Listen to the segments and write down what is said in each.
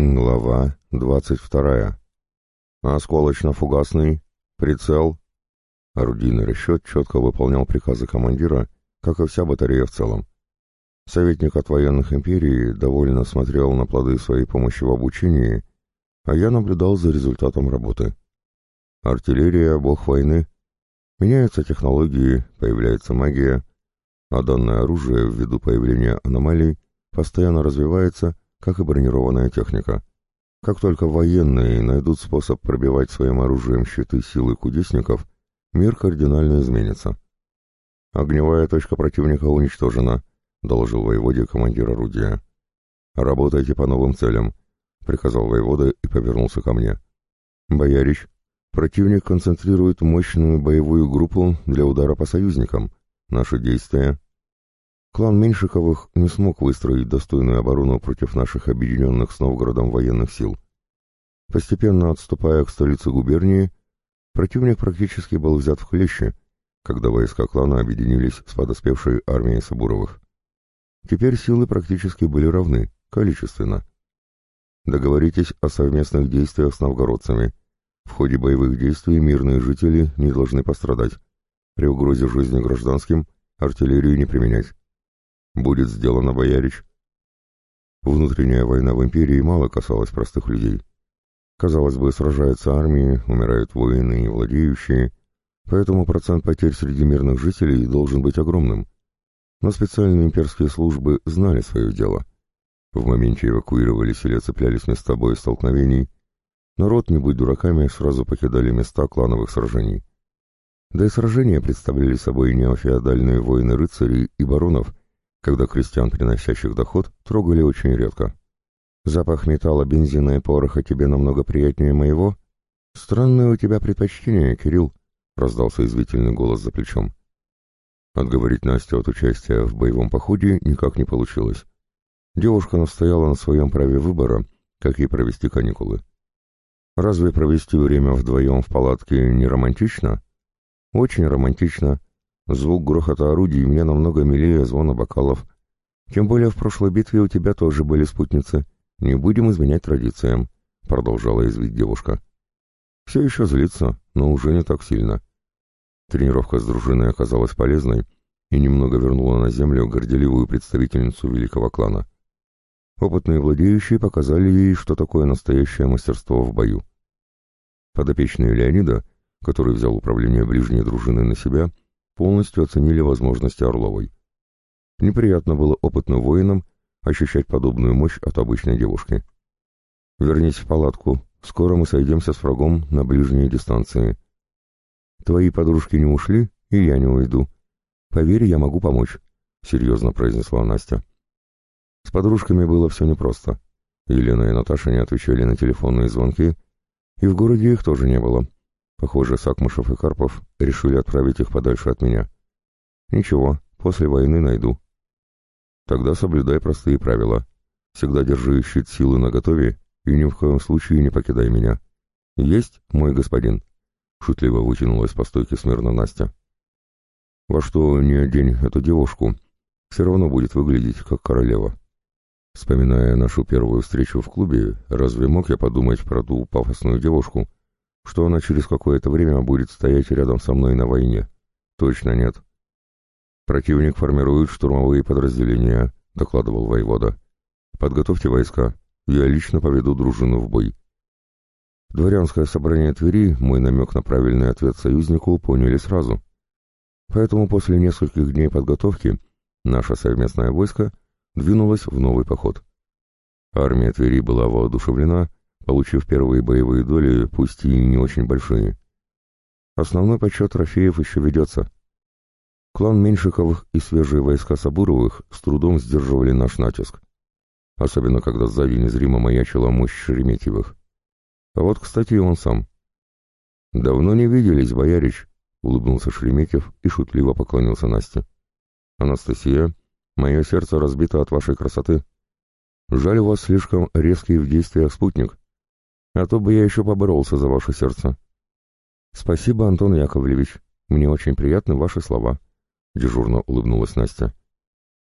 Глава двадцать вторая. Осколочно-фугасный, прицел. Орудийный расчет четко выполнял приказы командира, как и вся батарея в целом. Советник от военных империй довольно смотрел на плоды своей помощи в обучении, а я наблюдал за результатом работы. Артиллерия — бог войны. Меняются технологии, появляется магия, а данное оружие, ввиду появления аномалий, постоянно развивается — как и бронированная техника. Как только военные найдут способ пробивать своим оружием щиты силы кудесников, мир кардинально изменится. «Огневая точка противника уничтожена», — доложил воеводе командир орудия. «Работайте по новым целям», — приказал воевода и повернулся ко мне. «Боярич, противник концентрирует мощную боевую группу для удара по союзникам. Наши действия...» Клан Меньшиковых не смог выстроить достойную оборону против наших объединенных с Новгородом военных сил. Постепенно отступая к столице губернии, противник практически был взят в хлеще, когда войска клана объединились с подоспевшей армией Сабуровых. Теперь силы практически были равны, количественно. Договоритесь о совместных действиях с новгородцами. В ходе боевых действий мирные жители не должны пострадать. При угрозе жизни гражданским артиллерию не применять. Будет сделано, боярич. Внутренняя война в империи мало касалась простых людей. Казалось бы, сражаются армии, умирают воины и владеющие, поэтому процент потерь среди мирных жителей должен быть огромным. Но специальные имперские службы знали свое дело. В моменте эвакуировались или цеплялись места боестолкновений. Народ, не будь дураками, сразу покидали места клановых сражений. Да и сражения представляли собой неофеодальные войны рыцарей и баронов, когда крестьян, приносящих доход, трогали очень редко. Запах металла, бензина и пороха тебе намного приятнее моего? Странное у тебя предпочтение, Кирилл, — раздался извительный голос за плечом. Отговорить Настю от участия в боевом походе никак не получилось. Девушка настояла на своем праве выбора, как ей провести каникулы. Разве провести время вдвоем в палатке не романтично? Очень романтично, Звук грохота орудий мне намного милее звона бокалов. Тем более в прошлой битве у тебя тоже были спутницы. Не будем изменять традициям», — продолжала извить девушка. «Все еще злится, но уже не так сильно». Тренировка с дружиной оказалась полезной и немного вернула на землю горделивую представительницу великого клана. Опытные владеющие показали ей, что такое настоящее мастерство в бою. Подопечные Леонида, который взял управление ближней дружиной на себя, — полностью оценили возможности Орловой. Неприятно было опытным воинам ощущать подобную мощь от обычной девушки. «Вернись в палатку, скоро мы сойдемся с врагом на ближней дистанции. Твои подружки не ушли, и я не уйду. Поверь, я могу помочь», — серьезно произнесла Настя. С подружками было все непросто. Елена и Наташа не отвечали на телефонные звонки, и в городе их тоже не было. Похоже, Сакмышев и Карпов решили отправить их подальше от меня. Ничего, после войны найду. Тогда соблюдай простые правила. Всегда держи щит силы наготове и ни в коем случае не покидай меня. Есть, мой господин? Шутливо вытянулась по стойке смирно Настя. Во что не одень эту девушку, все равно будет выглядеть как королева. Вспоминая нашу первую встречу в клубе, разве мог я подумать про ту пафосную девушку, что она через какое-то время будет стоять рядом со мной на войне. Точно нет. Противник формирует штурмовые подразделения, докладывал воевода. Подготовьте войска, я лично поведу дружину в бой. Дворянское собрание Твери мой намек на правильный ответ союзнику поняли сразу. Поэтому после нескольких дней подготовки наше совместное войско двинулось в новый поход. Армия Твери была воодушевлена получив первые боевые доли, пусть и не очень большие. Основной подсчет трофеев еще ведется. Клан Меньшиковых и свежие войска Сабуровых с трудом сдерживали наш натиск. Особенно, когда сзади незримо маячила мощь Шереметьевых. А вот, кстати, и он сам. «Давно не виделись, боярич», — улыбнулся Шереметьев и шутливо поклонился Насте. «Анастасия, мое сердце разбито от вашей красоты. Жаль, у вас слишком резкий в действиях спутник а то бы я еще поборолся за ваше сердце. Спасибо, Антон Яковлевич, мне очень приятны ваши слова, дежурно улыбнулась Настя.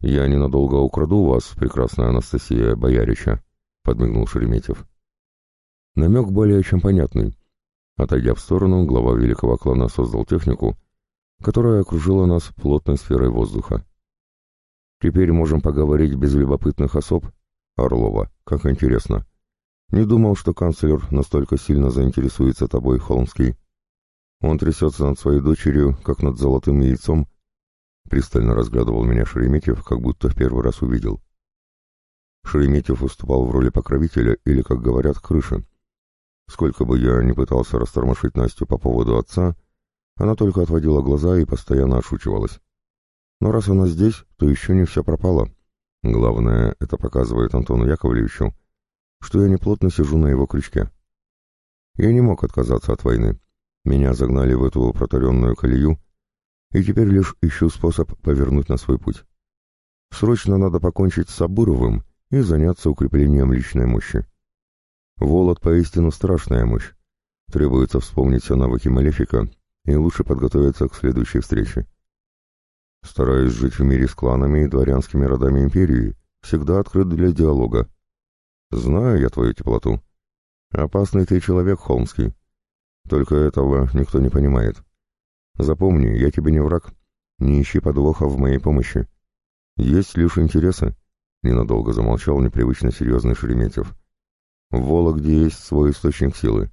Я ненадолго украду вас, прекрасная Анастасия Боярича, подмигнул Шереметьев. Намек более чем понятный. Отойдя в сторону, глава великого клана создал технику, которая окружила нас плотной сферой воздуха. Теперь можем поговорить без любопытных особ. Орлова, как интересно. Не думал, что канцлер настолько сильно заинтересуется тобой, Холмский. Он трясется над своей дочерью, как над золотым яйцом. Пристально разглядывал меня Шереметьев, как будто в первый раз увидел. Шереметьев выступал в роли покровителя или, как говорят, крыши. Сколько бы я ни пытался растормошить Настю по поводу отца, она только отводила глаза и постоянно отшучивалась. Но раз она здесь, то еще не все пропало. Главное, это показывает Антону Яковлевичу, что я неплотно сижу на его крючке. Я не мог отказаться от войны. Меня загнали в эту протаренную колею, и теперь лишь ищу способ повернуть на свой путь. Срочно надо покончить с Сабуровым и заняться укреплением личной мощи. Волод поистину страшная мощь. Требуется вспомнить все навыки Малефика и лучше подготовиться к следующей встрече. Стараюсь жить в мире с кланами и дворянскими родами империи, всегда открыт для диалога. Знаю я твою теплоту. Опасный ты человек, Холмский. Только этого никто не понимает. Запомни, я тебе не враг. Не ищи подвоха в моей помощи. Есть лишь интересы. Ненадолго замолчал непривычно серьезный Шереметьев. В Вологде есть свой источник силы.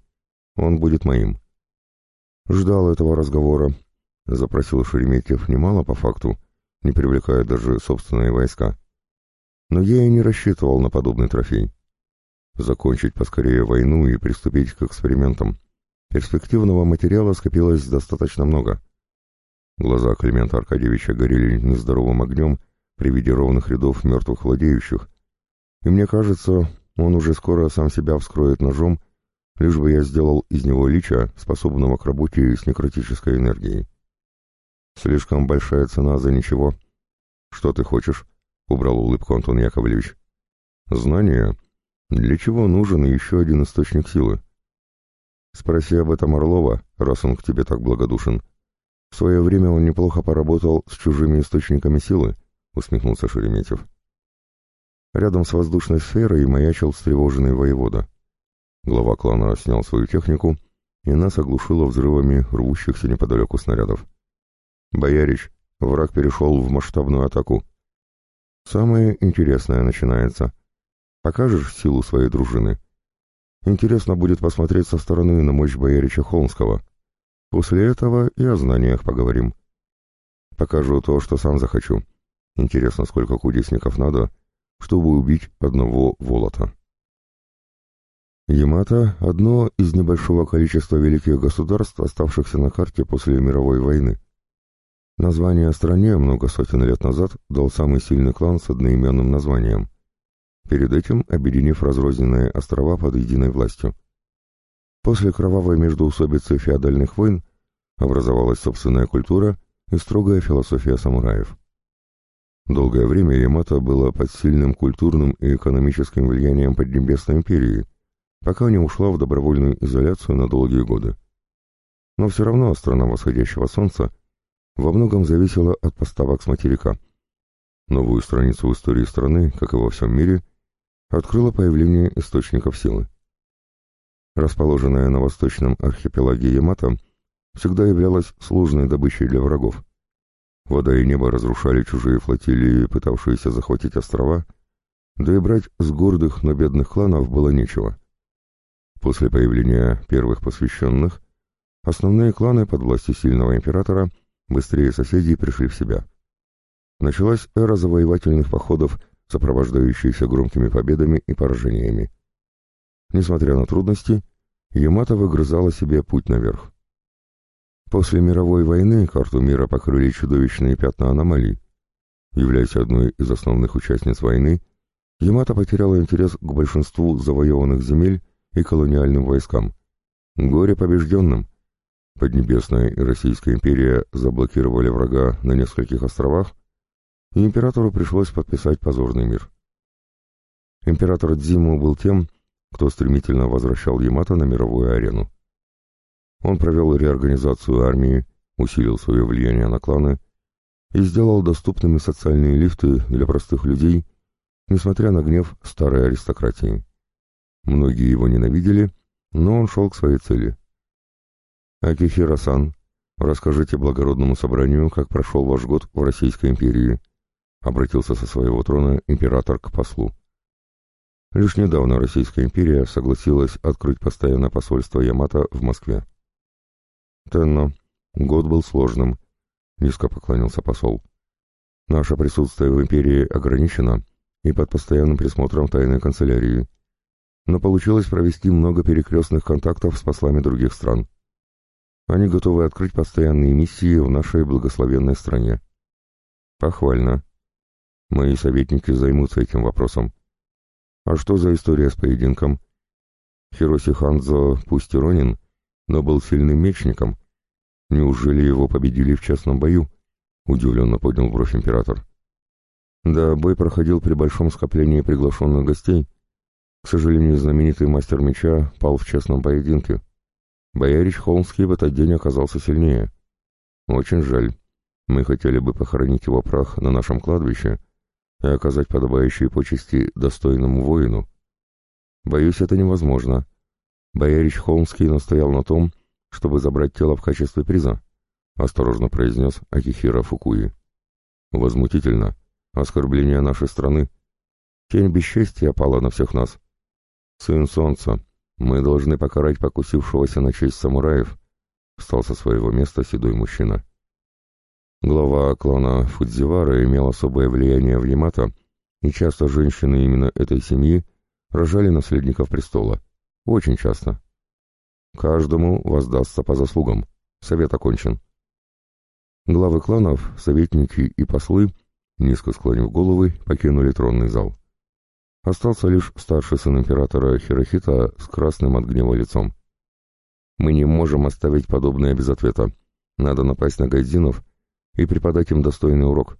Он будет моим. Ждал этого разговора, — запросил Шереметьев немало по факту, не привлекая даже собственные войска. Но я и не рассчитывал на подобный трофей. Закончить поскорее войну и приступить к экспериментам. Перспективного материала скопилось достаточно много. Глаза Климента Аркадьевича горели нездоровым огнем при виде ровных рядов мертвых владеющих, и мне кажется, он уже скоро сам себя вскроет ножом, лишь бы я сделал из него лича, способного к работе с некротической энергией. Слишком большая цена за ничего. Что ты хочешь? Убрал улыбку Антон Яковлевич. Знания. Для чего нужен еще один источник силы? Спроси об этом Орлова, раз он к тебе так благодушен. В свое время он неплохо поработал с чужими источниками силы, усмехнулся Шереметьев. Рядом с воздушной сферой маячил встревоженный воевода. Глава клана снял свою технику, и нас оглушило взрывами рвущихся неподалеку снарядов. «Боярич, враг перешел в масштабную атаку. Самое интересное начинается. Покажешь силу своей дружины? Интересно будет посмотреть со стороны на мощь боярича Холмского. После этого и о знаниях поговорим. Покажу то, что сам захочу. Интересно, сколько кудесников надо, чтобы убить одного Волота». Ямато — одно из небольшого количества великих государств, оставшихся на карте после мировой войны. Название стране много сотен лет назад дал самый сильный клан с одноименным названием, перед этим объединив разрозненные острова под единой властью. После кровавой междоусобицы феодальных войн образовалась собственная культура и строгая философия самураев. Долгое время Ямато было под сильным культурным и экономическим влиянием Поднебесной империи, пока не ушла в добровольную изоляцию на долгие годы. Но все равно страна восходящего солнца во многом зависело от поставок с материка. Новую страницу в истории страны, как и во всем мире, открыло появление источников силы. Расположенная на восточном архипелаге Ямато всегда являлась сложной добычей для врагов. Вода и небо разрушали чужие флотилии, пытавшиеся захватить острова, да и брать с гордых, но бедных кланов было нечего. После появления первых посвященных, основные кланы под властью сильного императора – Быстрее соседи пришли в себя. Началась эра завоевательных походов, сопровождающаяся громкими победами и поражениями. Несмотря на трудности, Ямато выгрызала себе путь наверх. После мировой войны карту мира покрыли чудовищные пятна аномалий. Являясь одной из основных участниц войны, Ямато потеряла интерес к большинству завоеванных земель и колониальным войскам. Горе побежденным, Поднебесная и Российская империя заблокировали врага на нескольких островах, и императору пришлось подписать позорный мир. Император Дзиму был тем, кто стремительно возвращал Ямато на мировую арену. Он провел реорганизацию армии, усилил свое влияние на кланы и сделал доступными социальные лифты для простых людей, несмотря на гнев старой аристократии. Многие его ненавидели, но он шел к своей цели. «Акихира-сан, расскажите благородному собранию, как прошел ваш год в Российской империи», — обратился со своего трона император к послу. Лишь недавно Российская империя согласилась открыть постоянное посольство Ямато в Москве. «Тенно, год был сложным», — низко поклонился посол. «Наше присутствие в империи ограничено и под постоянным присмотром тайной канцелярии, но получилось провести много перекрестных контактов с послами других стран. Они готовы открыть постоянные миссии в нашей благословенной стране. Похвально. Мои советники займутся этим вопросом. А что за история с поединком? Хироси Ханзо пусть и ронин, но был сильным мечником. Неужели его победили в частном бою? Удивленно поднял бровь император. Да, бой проходил при большом скоплении приглашенных гостей. К сожалению, знаменитый мастер меча пал в честном поединке. Боярич Холмский в этот день оказался сильнее. Очень жаль. Мы хотели бы похоронить его прах на нашем кладбище, и оказать подобающие почести достойному воину. Боюсь, это невозможно. Боярич Холмский настоял на том, чтобы забрать тело в качестве приза, осторожно произнес Акихира Фукуи. Возмутительно. Оскорбление нашей страны. Тень бесчестия пала на всех нас. Сын солнца, мы должны покарать покусившегося на честь самураев, встал со своего места седой мужчина. Глава клана Фудзивара имел особое влияние в Ямато, и часто женщины именно этой семьи рожали наследников престола. Очень часто. Каждому воздастся по заслугам. Совет окончен. Главы кланов, советники и послы, низко склонив головы, покинули тронный зал. Остался лишь старший сын императора Хирохита с красным от гнева лицом. «Мы не можем оставить подобное без ответа. Надо напасть на гайдзинов и преподать им достойный урок.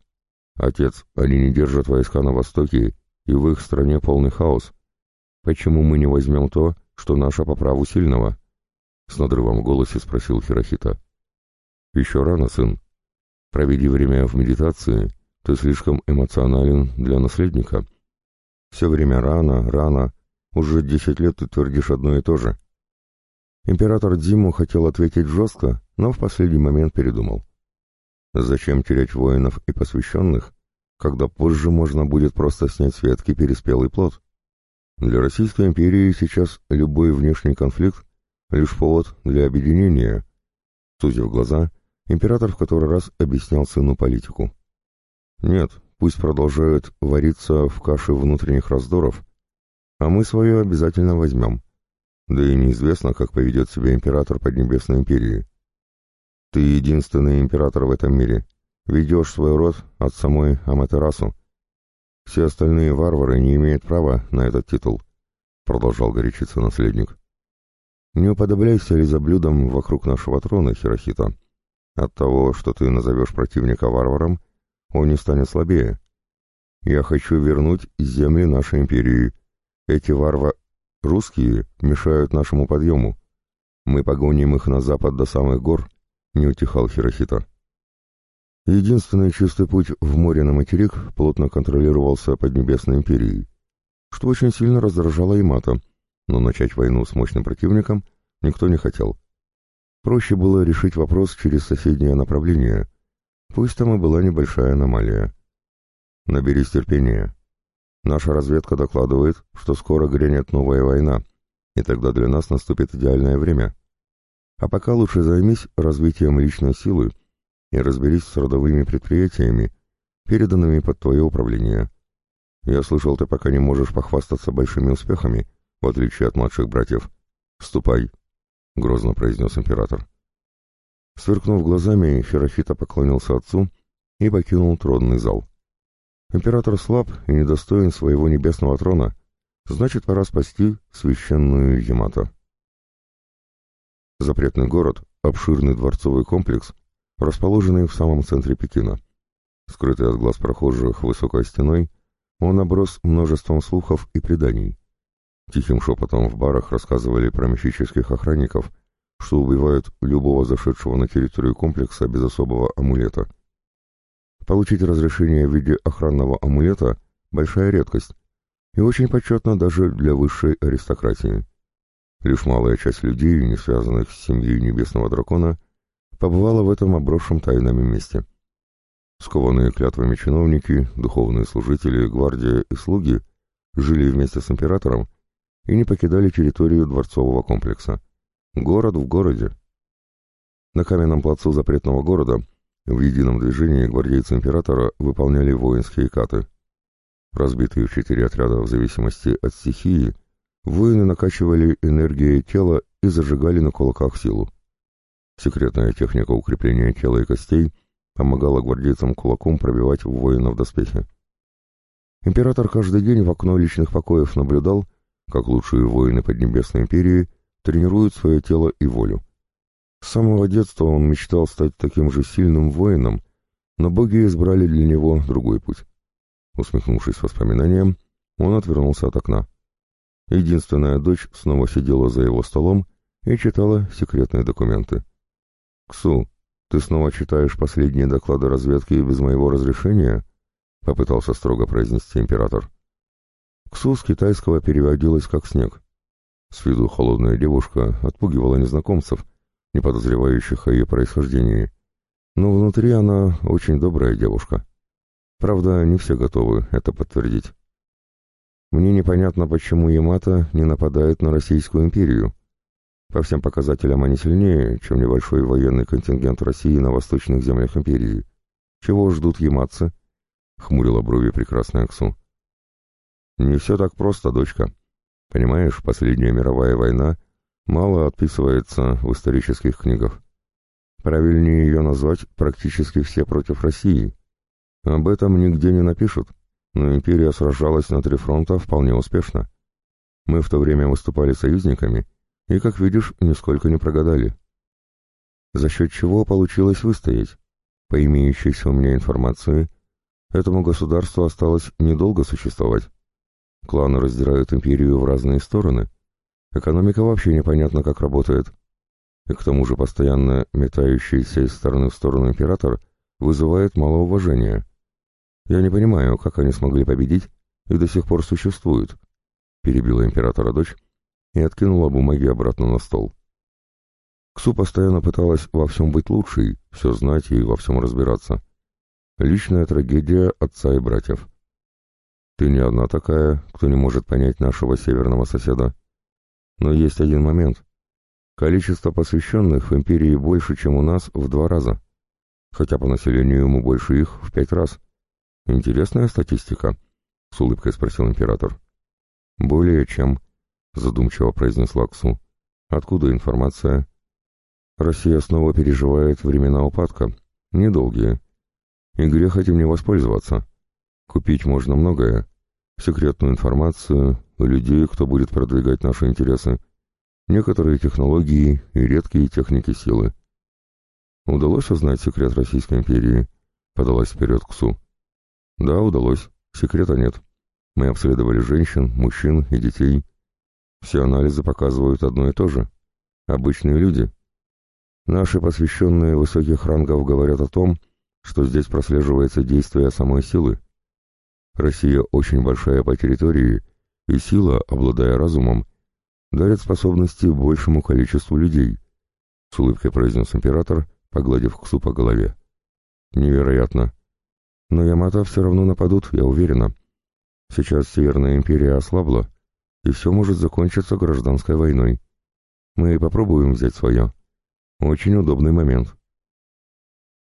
Отец, они не держат войска на востоке, и в их стране полный хаос. Почему мы не возьмем то, что наше по праву сильного? С надрывом в голосе спросил Хирохита. Еще рано, сын. Проведи время в медитации, ты слишком эмоционален для наследника. Все время рано, рано. Уже десять лет ты твердишь одно и то же. Император Диму хотел ответить жестко, но в последний момент передумал. Зачем терять воинов и посвященных, когда позже можно будет просто снять с ветки переспелый плод? Для Российской империи сейчас любой внешний конфликт — лишь повод для объединения. Сузив глаза, император в который раз объяснял сыну политику. Нет, пусть продолжают вариться в каше внутренних раздоров, а мы свое обязательно возьмем. Да и неизвестно, как поведет себя император Поднебесной империи. Ты единственный император в этом мире. Ведешь свой род от самой Аматерасу. Все остальные варвары не имеют права на этот титул, — продолжал горячиться наследник. Не уподобляйся блюдом вокруг нашего трона, Хирохита. От того, что ты назовешь противника варваром, он не станет слабее. Я хочу вернуть земли нашей империи. Эти варва... русские мешают нашему подъему. Мы погоним их на запад до самых гор, не утихал Хирохита. Единственный чистый путь в море на материк плотно контролировался Поднебесной империей, что очень сильно раздражало Имата, но начать войну с мощным противником никто не хотел. Проще было решить вопрос через соседнее направление, пусть там и была небольшая аномалия. Наберись терпения. Наша разведка докладывает, что скоро грянет новая война, и тогда для нас наступит идеальное время. А пока лучше займись развитием личной силы и разберись с родовыми предприятиями, переданными под твое управление. Я слышал, ты пока не можешь похвастаться большими успехами, в отличие от младших братьев. Ступай, — грозно произнес император. Сверкнув глазами, Хирохита поклонился отцу и покинул тронный зал. Император слаб и недостоин своего небесного трона, значит, пора спасти священную Ямато. Запретный город — обширный дворцовый комплекс, расположенный в самом центре Пекина. Скрытый от глаз прохожих высокой стеной, он оброс множеством слухов и преданий. Тихим шепотом в барах рассказывали про мифических охранников, что убивают любого зашедшего на территорию комплекса без особого амулета. Получить разрешение в виде охранного амулета – большая редкость, и очень почетно даже для высшей аристократии. Лишь малая часть людей, не связанных с семьей Небесного Дракона, побывала в этом обросшем тайнами месте. Скованные клятвами чиновники, духовные служители, гвардия и слуги жили вместе с императором и не покидали территорию дворцового комплекса. Город в городе. На каменном плацу запретного города в едином движении гвардейцы императора выполняли воинские каты. Разбитые в четыре отряда в зависимости от стихии, воины накачивали энергией тела и зажигали на кулаках силу. Секретная техника укрепления тела и костей помогала гвардейцам кулаком пробивать воинов доспехи. Император каждый день в окно личных покоев наблюдал, как лучшие воины Поднебесной империи тренируют свое тело и волю. С самого детства он мечтал стать таким же сильным воином, но боги избрали для него другой путь. Усмехнувшись воспоминаниям, он отвернулся от окна. Единственная дочь снова сидела за его столом и читала секретные документы. «Ксу, ты снова читаешь последние доклады разведки без моего разрешения?» — попытался строго произнести император. Ксу с китайского переводилась как снег. С виду холодная девушка отпугивала незнакомцев — не подозревающих о ее происхождении. Но внутри она очень добрая девушка. Правда, не все готовы это подтвердить. Мне непонятно, почему Ямато не нападает на Российскую империю. По всем показателям они сильнее, чем небольшой военный контингент России на восточных землях империи. Чего ждут яматцы? Хмурила брови прекрасная Аксу. Не все так просто, дочка. Понимаешь, последняя мировая война мало отписывается в исторических книгах. Правильнее ее назвать практически все против России. Об этом нигде не напишут, но империя сражалась на три фронта вполне успешно. Мы в то время выступали союзниками и, как видишь, нисколько не прогадали. За счет чего получилось выстоять? По имеющейся у меня информации, этому государству осталось недолго существовать. Кланы раздирают империю в разные стороны, Экономика вообще непонятно как работает. И к тому же постоянно метающийся из стороны в сторону император вызывает мало уважения. Я не понимаю, как они смогли победить и до сих пор существуют. Перебила императора дочь и откинула бумаги обратно на стол. Ксу постоянно пыталась во всем быть лучшей, все знать и во всем разбираться. Личная трагедия отца и братьев. Ты не одна такая, кто не может понять нашего северного соседа. Но есть один момент. Количество посвященных в империи больше, чем у нас, в два раза. Хотя по населению мы больше их в пять раз. Интересная статистика, — с улыбкой спросил император. Более чем, — задумчиво произнесла Ксу. Откуда информация? Россия снова переживает времена упадка. Недолгие. И грех этим не воспользоваться. Купить можно многое. Секретную информацию, людей, кто будет продвигать наши интересы, некоторые технологии и редкие техники силы. Удалось узнать секрет Российской империи? Подалась вперед Ксу. Да, удалось. Секрета нет. Мы обследовали женщин, мужчин и детей. Все анализы показывают одно и то же. Обычные люди. Наши посвященные высоких рангов говорят о том, что здесь прослеживается действие самой силы. Россия очень большая по территории и сила, обладая разумом, дарит способности большему количеству людей, с улыбкой произнес император, погладив Ксу по голове. Невероятно. Но Ямато все равно нападут, я уверена. Сейчас Северная империя ослабла, и все может закончиться гражданской войной. Мы попробуем взять свое. Очень удобный момент.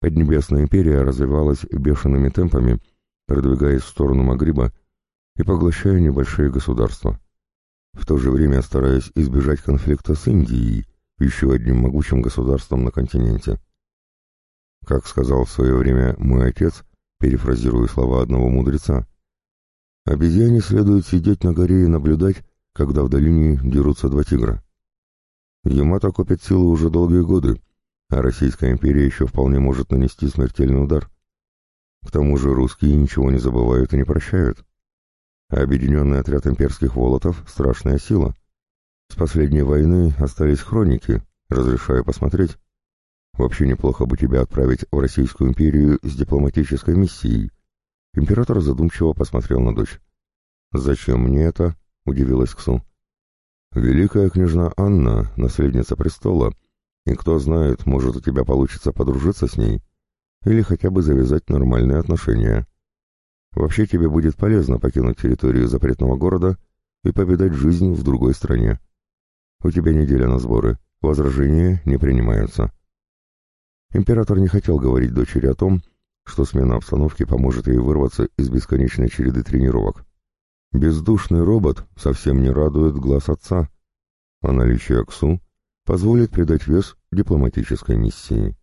Поднебесная империя развивалась бешеными темпами, продвигаясь в сторону Магриба и поглощая небольшие государства. В то же время стараясь избежать конфликта с Индией, еще одним могучим государством на континенте. Как сказал в свое время мой отец, перефразируя слова одного мудреца, «Обезьяне следует сидеть на горе и наблюдать, когда в долине дерутся два тигра». Ямато копит силы уже долгие годы, а Российская империя еще вполне может нанести смертельный удар. К тому же русские ничего не забывают и не прощают объединенный отряд имперских волотов — страшная сила. С последней войны остались хроники, разрешаю посмотреть. Вообще неплохо бы тебя отправить в Российскую империю с дипломатической миссией. Император задумчиво посмотрел на дочь. «Зачем мне это?» — удивилась Ксу. «Великая княжна Анна, наследница престола, и кто знает, может, у тебя получится подружиться с ней или хотя бы завязать нормальные отношения. Вообще тебе будет полезно покинуть территорию запретного города и повидать жизнь в другой стране. У тебя неделя на сборы, возражения не принимаются». Император не хотел говорить дочери о том, что смена обстановки поможет ей вырваться из бесконечной череды тренировок. Бездушный робот совсем не радует глаз отца, а наличие КСУ позволит придать вес дипломатической миссии.